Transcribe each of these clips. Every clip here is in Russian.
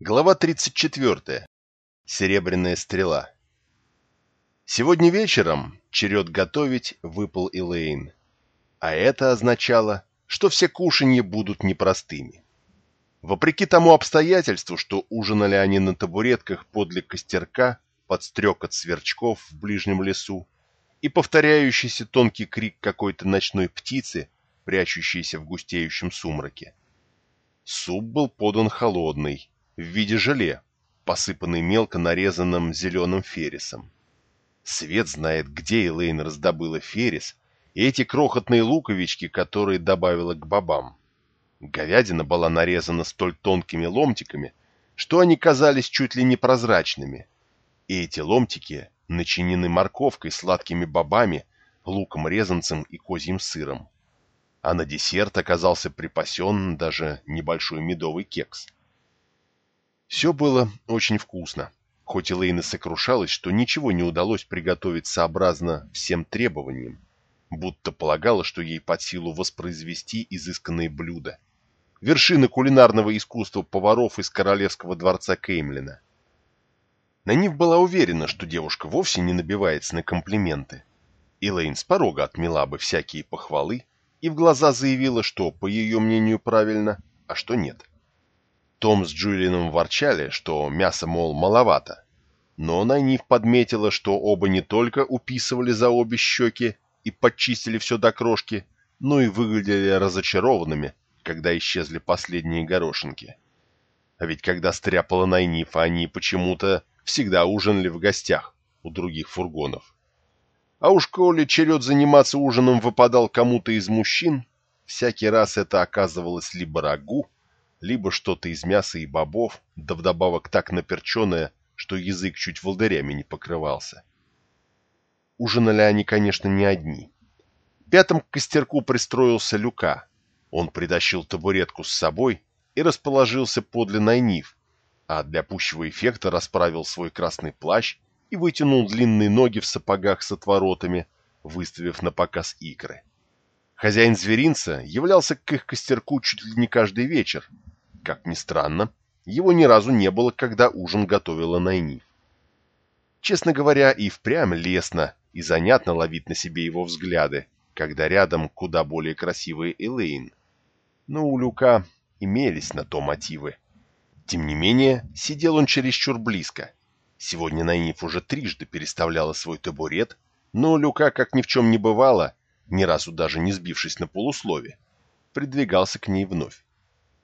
Глава 34. Серебряная стрела. Сегодня вечером черед готовить выпал Элейн. А это означало, что все кушанья будут непростыми. Вопреки тому обстоятельству, что ужинали они на табуретках подле костерка под стрекот сверчков в ближнем лесу и повторяющийся тонкий крик какой-то ночной птицы, прячущейся в густеющем сумраке. Суп был подан холодный, в виде желе, посыпанный мелко нарезанным зеленым феррисом. Свет знает, где Элейн раздобыла феррис и эти крохотные луковички, которые добавила к бобам. Говядина была нарезана столь тонкими ломтиками, что они казались чуть ли не прозрачными, и эти ломтики начинены морковкой, сладкими бобами, луком-резанцем и козьим сыром. А на десерт оказался припасен даже небольшой медовый кекс. Все было очень вкусно, хоть Элейна сокрушалась, что ничего не удалось приготовить сообразно всем требованиям, будто полагала, что ей под силу воспроизвести изысканные блюда. Вершины кулинарного искусства поваров из королевского дворца Кеймлина. Нанив была уверена, что девушка вовсе не набивается на комплименты. Элейн с порога отмела бы всякие похвалы и в глаза заявила, что, по ее мнению, правильно, а что нет. Том с Джулианом ворчали, что мяса, мол, маловато. Но Найниф подметила, что оба не только уписывали за обе щеки и подчистили все до крошки, но и выглядели разочарованными, когда исчезли последние горошинки. А ведь когда стряпала Найниф, они почему-то всегда ужинали в гостях у других фургонов. А уж коли черед заниматься ужином выпадал кому-то из мужчин, всякий раз это оказывалось либо рагу, либо что-то из мяса и бобов, да вдобавок так наперченное, что язык чуть волдырями не покрывался. Ужинали они, конечно, не одни. Пятым к костерку пристроился Люка. Он притащил табуретку с собой и расположился подле Найниф, а для пущего эффекта расправил свой красный плащ и вытянул длинные ноги в сапогах с отворотами, выставив на показ икры. Хозяин зверинца являлся к их костерку чуть ли не каждый вечер, как ни странно, его ни разу не было, когда ужин готовила Найниф. Честно говоря, и впрямь лестно и занятно ловить на себе его взгляды, когда рядом куда более красивый Элейн. Но у Люка имелись на то мотивы. Тем не менее, сидел он чересчур близко. Сегодня Найниф уже трижды переставляла свой табурет, но Люка, как ни в чем не бывало, ни разу даже не сбившись на полуслове, придвигался к ней вновь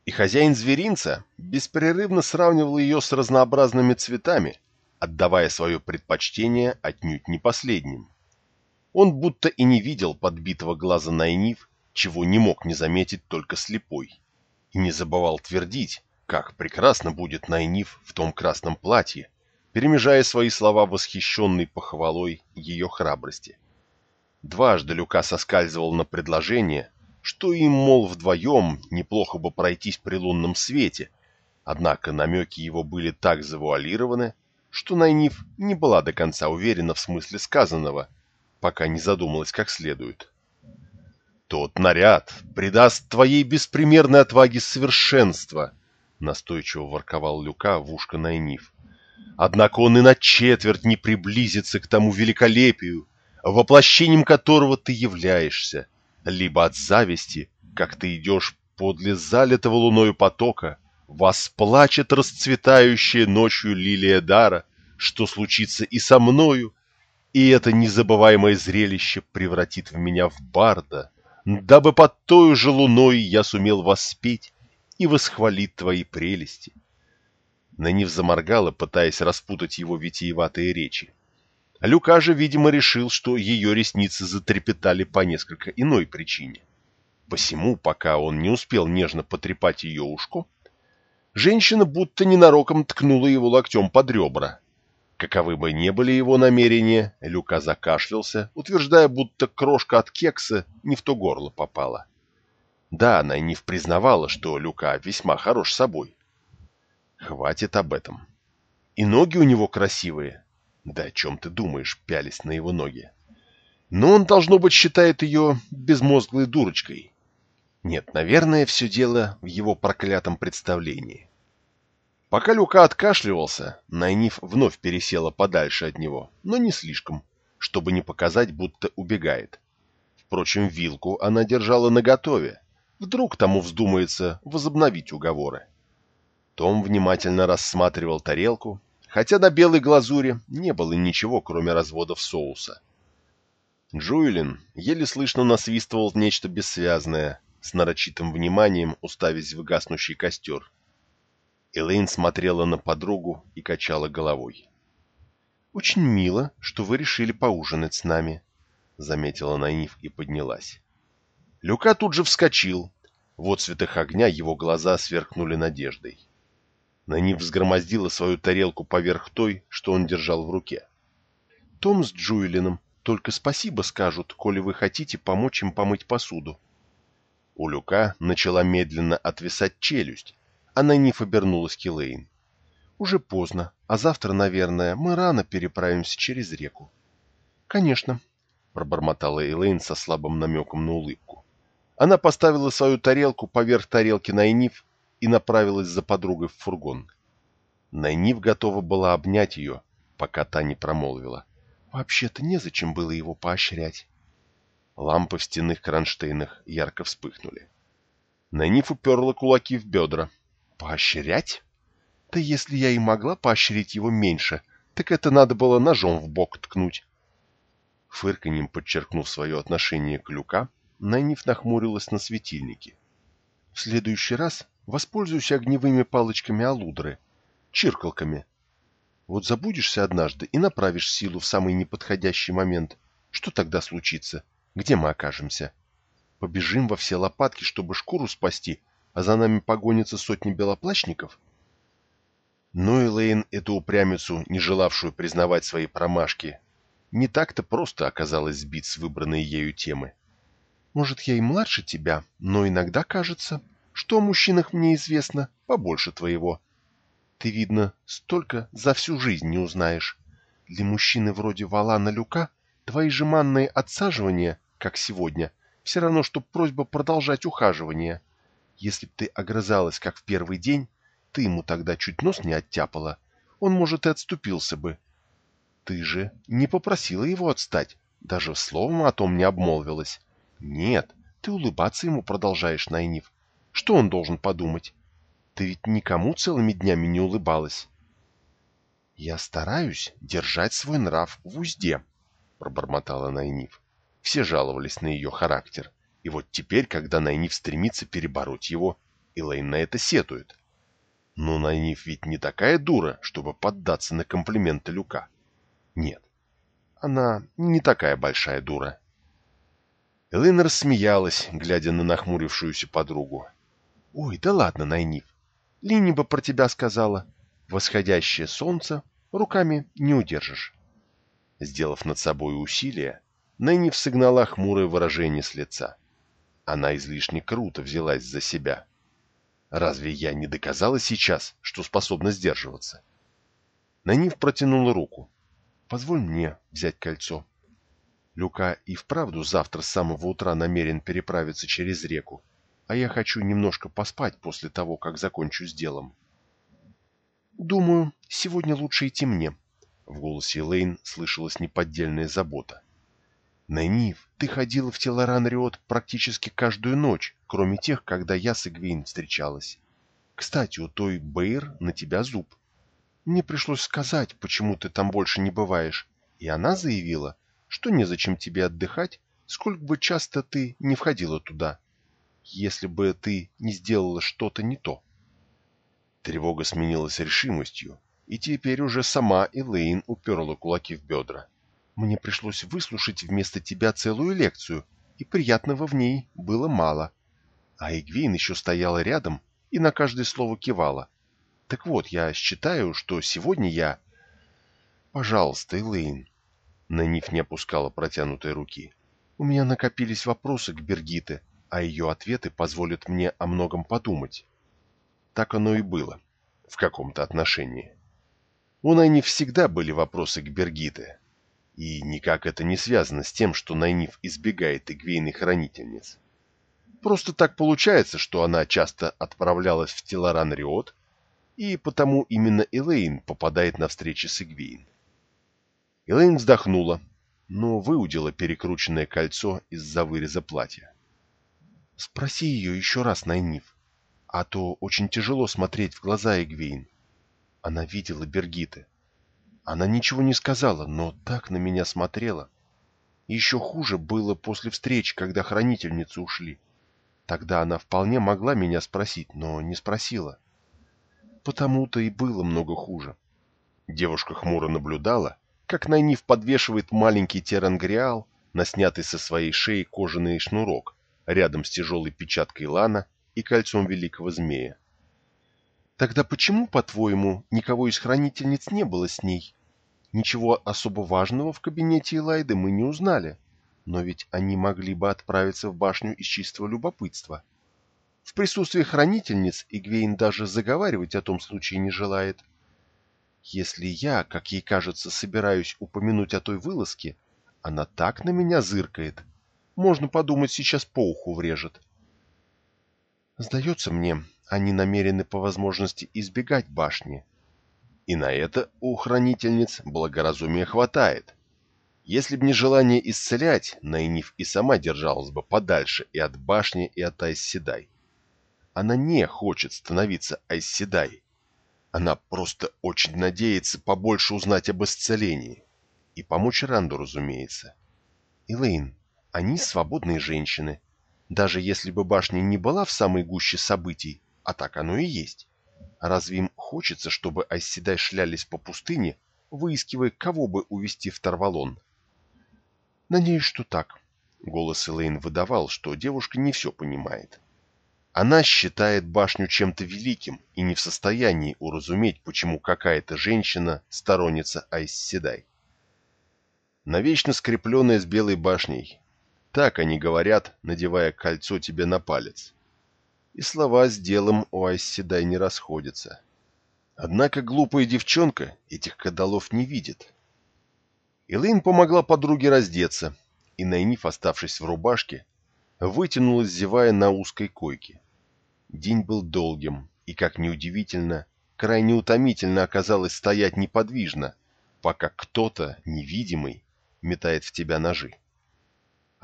и хозяин зверинца беспрерывно сравнивал ее с разнообразными цветами, отдавая свое предпочтение отнюдь не последним. Он будто и не видел подбитого глаза Найниф, чего не мог не заметить только слепой, и не забывал твердить, как прекрасно будет Найниф в том красном платье, перемежая свои слова восхищенной похвалой ее храбрости. Дважды Люка соскальзывал на предложение, что им, мол, вдвоем неплохо бы пройтись при лунном свете, однако намеки его были так завуалированы, что Найниф не была до конца уверена в смысле сказанного, пока не задумалась как следует. «Тот наряд придаст твоей беспримерной отваге совершенство», настойчиво ворковал Люка в ушко Найниф. «Однако он и на четверть не приблизится к тому великолепию, воплощением которого ты являешься, либо от зависти, как ты идешь подле залитого луною потока, вас плачет расцветающая ночью лилия дара, что случится и со мною, и это незабываемое зрелище превратит в меня в барда, дабы под той же луной я сумел воспеть и восхвалить твои прелести. Нанив заморгала, пытаясь распутать его витиеватые речи. Люка же, видимо, решил, что ее ресницы затрепетали по несколько иной причине. Посему, пока он не успел нежно потрепать ее ушко, женщина будто ненароком ткнула его локтем под ребра. Каковы бы ни были его намерения, Люка закашлялся, утверждая, будто крошка от кекса не в то горло попала. Да, она не признавала, что Люка весьма хорош собой. Хватит об этом. И ноги у него красивые, да о чем ты думаешь, пялись на его ноги? Но он, должно быть, считает ее безмозглой дурочкой. Нет, наверное, все дело в его проклятом представлении. Пока Люка откашливался, Найниф вновь пересела подальше от него, но не слишком, чтобы не показать, будто убегает. Впрочем, вилку она держала наготове. Вдруг тому вздумается возобновить уговоры. Том внимательно рассматривал тарелку, хотя на белой глазури не было ничего, кроме разводов соуса. Джуэлин еле слышно насвистывал нечто бессвязное, с нарочитым вниманием уставясь в гаснущий костер. Элейн смотрела на подругу и качала головой. «Очень мило, что вы решили поужинать с нами», — заметила Найниф и поднялась. Люка тут же вскочил. В отцветах огня его глаза сверкнули надеждой. Найниф взгромоздила свою тарелку поверх той, что он держал в руке. «Том с Джуэлином только спасибо скажут, коли вы хотите помочь им помыть посуду. У Люка начала медленно отвисать челюсть, а Найниф обернулась к Элейн. «Уже поздно, а завтра, наверное, мы рано переправимся через реку». «Конечно», — пробормотала Элейн со слабым намеком на улыбку. Она поставила свою тарелку поверх тарелки Найниф и направилась за подругой в фургон. Найниф готова была обнять ее, пока та не промолвила. Вообще-то незачем было его поощрять. Лампы в стенных кронштейнах ярко вспыхнули. Найниф уперла кулаки в бедра. «Поощрять? Да если я и могла поощрить его меньше, так это надо было ножом в бок ткнуть». Фырканьем подчеркнув свое отношение к Люка, Найниф нахмурилась на светильнике. «В следующий раз воспользуюсь огневыми палочками Алудры, чиркалками, вот забудешься однажды и направишь силу в самый неподходящий момент. Что тогда случится? Где мы окажемся? Побежим во все лопатки, чтобы шкуру спасти, а за нами погонятся сотни белоплащников? Ну и Лейн, эту упрямицу, не желавшую признавать свои промашки, не так-то просто оказалось сбить с выбранной ею темы. Может, я и младше тебя, но иногда кажется, что о мужчинах мне известно побольше твоего. Ты, видно, столько за всю жизнь не узнаешь. Для мужчины вроде Валана Люка твои жеманные отсаживания, как сегодня, все равно, что просьба продолжать ухаживание. Если б ты огрызалась, как в первый день, ты ему тогда чуть нос не оттяпала, он, может, и отступился бы. Ты же не попросила его отстать, даже словом о том не обмолвилась. Нет, ты улыбаться ему продолжаешь, Найниф. Что он должен подумать? Ты ведь никому целыми днями не улыбалась. — Я стараюсь держать свой нрав в узде, — пробормотала Найниф. Все жаловались на ее характер. И вот теперь, когда Найниф стремится перебороть его, Элейн на это сетует. Но Найниф ведь не такая дура, чтобы поддаться на комплименты Люка. Нет, она не такая большая дура. Элейн рассмеялась, глядя на нахмурившуюся подругу. «Ой, да ладно, Найниф, Лини бы про тебя сказала. Восходящее солнце руками не удержишь. Сделав над собой усилие, Нэнни согнала хмурое выражение с лица. Она излишне круто взялась за себя. Разве я не доказала сейчас, что способна сдерживаться? Нанив протянула руку. «Позволь мне взять кольцо». Люка и вправду завтра с самого утра намерен переправиться через реку а я хочу немножко поспать после того, как закончу с делом. Думаю, сегодня лучше идти мне. В голосе Лейн слышалась неподдельная забота. Найниф, ты ходила в Телоран Риот практически каждую ночь, кроме тех, когда я с Игвейн встречалась. Кстати, у той Бэйр на тебя зуб. Мне пришлось сказать, почему ты там больше не бываешь, и она заявила, что незачем тебе отдыхать, сколько бы часто ты не входила туда если бы ты не сделала что-то не то. Тревога сменилась решимостью, и теперь уже сама Элейн уперла кулаки в бедра. Мне пришлось выслушать вместо тебя целую лекцию, и приятного в ней было мало. А Игвейн еще стояла рядом и на каждое слово кивала. Так вот, я считаю, что сегодня я... Пожалуйста, Элейн. Наниф не опускала протянутой руки. У меня накопились вопросы к Бергите, а ее ответы позволят мне о многом подумать. Так оно и было, в каком-то отношении. У Найниф всегда были вопросы к Бергите, и никак это не связано с тем, что Найниф избегает игвейных хранительниц. Просто так получается, что она часто отправлялась в Телоран-Риот, и потому именно Элейн попадает на встречи с Игвейн. Элейн вздохнула, но выудила перекрученное кольцо из-за выреза платья. «Спроси ее еще раз, Найниф, а то очень тяжело смотреть в глаза Эгвейн. Она видела Бергиты. Она ничего не сказала, но так на меня смотрела. Еще хуже было после встреч, когда хранительницы ушли. Тогда она вполне могла меня спросить, но не спросила. Потому-то и было много хуже. Девушка хмуро наблюдала, как Найниф подвешивает маленький терангриал на снятый со своей шеи кожаный шнурок рядом с тяжелой печаткой лана и кольцом великого змея. Тогда почему, по-твоему, никого из хранительниц не было с ней? Ничего особо важного в кабинете Элайды мы не узнали, но ведь они могли бы отправиться в башню из чистого любопытства. В присутствии хранительниц Игвейн даже заговаривать о том случае не желает. Если я, как ей кажется, собираюсь упомянуть о той вылазке, она так на меня зыркает. Можно подумать, сейчас по уху врежет. Сдается мне, они намерены по возможности избегать башни, и на это у хранительниц благоразумия хватает. Если б не желание исцелять, Найниф и сама держалась бы подальше и от башни, и от Айсседай. Она не хочет становиться Айсседай. Она просто очень надеется побольше узнать об исцелении. И помочь Ранду, разумеется. Элейн, они свободные женщины. Даже если бы башня не была в самой гуще событий, а так оно и есть. Разве им хочется, чтобы Айседай шлялись по пустыне, выискивая, кого бы увести в Тарвалон? Надеюсь, что так. Голос Элейн выдавал, что девушка не все понимает. Она считает башню чем-то великим и не в состоянии уразуметь, почему какая-то женщина сторонница Айсседай. Навечно скрепленная с белой башней. Так они говорят, надевая кольцо тебе на палец и слова с делом у Айсседай не расходятся. Однако глупая девчонка этих кадалов не видит. Элэйн помогла подруге раздеться, и Найниф, оставшись в рубашке, вытянулась, зевая на узкой койке. День был долгим, и, как неудивительно, крайне утомительно оказалось стоять неподвижно, пока кто-то, невидимый, метает в тебя ножи.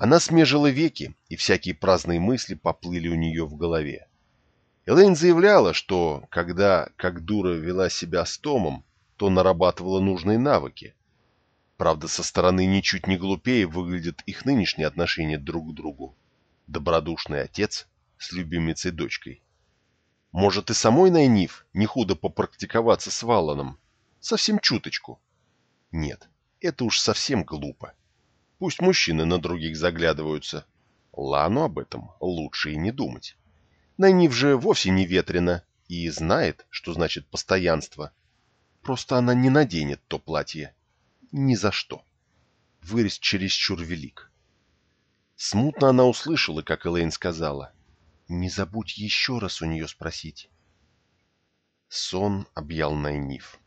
Она смежила веки, и всякие праздные мысли поплыли у нее в голове. Элейн заявляла, что, когда, как дура, вела себя с Томом, то нарабатывала нужные навыки. Правда, со стороны ничуть не глупее выглядят их нынешние отношения друг к другу. Добродушный отец с любимицей дочкой. Может и самой Найниф не худо попрактиковаться с Валаном? Совсем чуточку. Нет, это уж совсем глупо. Пусть мужчины на других заглядываются. Лану об этом лучше и не думать. Найнив же вовсе не ветрена и знает, что значит постоянство. Просто она не наденет то платье. Ни за что. Вырез чересчур велик. Смутно она услышала, как Элейн сказала. «Не забудь еще раз у нее спросить». Сон объял Найниф.